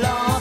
long.